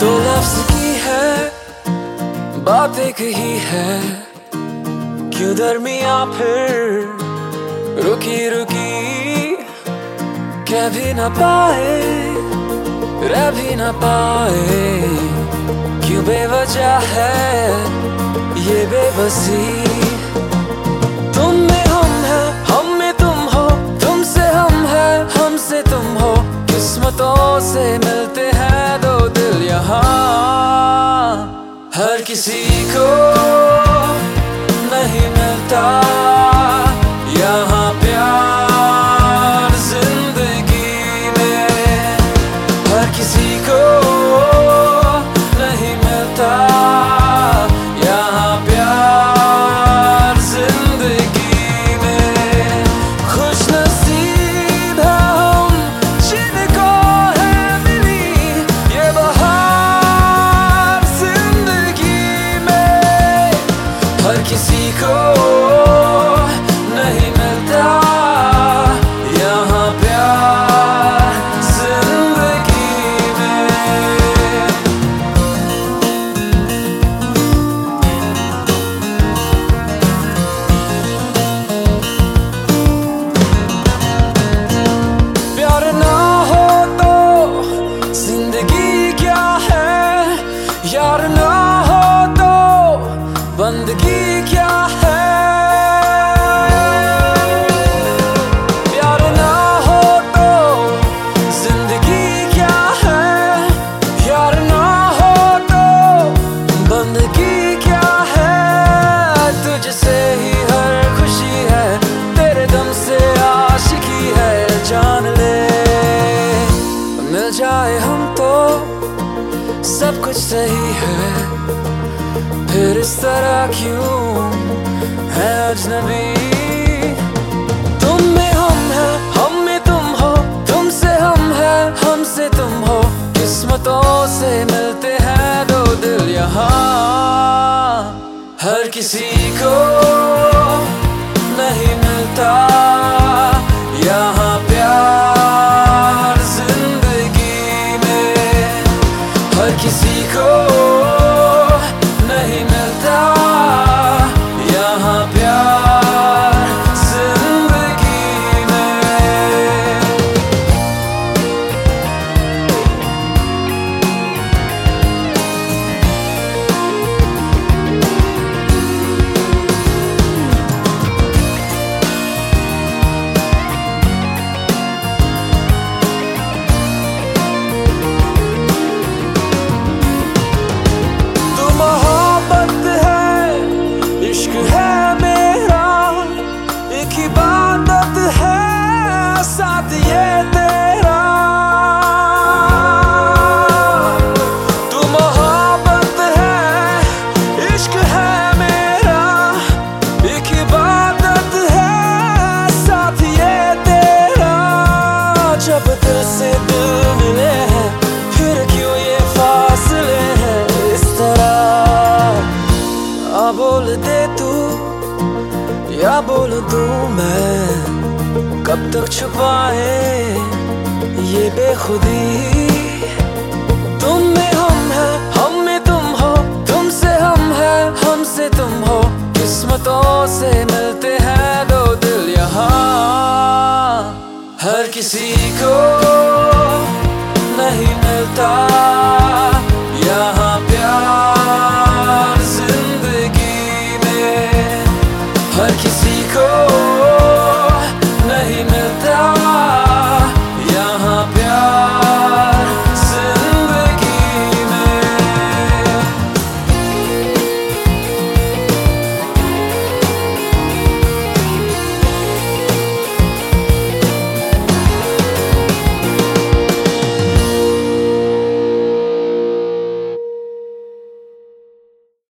तो लफ्ज की है, बात एक ही है। क्यों दरमिया फिर रुकी रुकी कह भी ना पाए, रह भी ना पाए। क्यों बेवजह है ये बेबसी? तुम में हम है, हम में तुम हो, तुमसे हम है, हमसे तुम हो। किस्मतों से मिलते दिल यहाँ हर किसी को हर किसी को नहीं कुछ सही है। फिर इस तरह क्यों है अजनबी? तुम में हम है, हम में तुम हो, तुमसे हम है, हमसे तुम हो। किस्मतों से मिलते हैं दो दिल यहाँ। हर किसी को नहीं मिलता। हर किसी को जब से दिल मिले हैं फिर क्यों ये फासले हैं इस तरह आ बोल दे तू या बोल दू मैं कब तक छुपाए ये बेखुदी किसी को नहीं मिलता।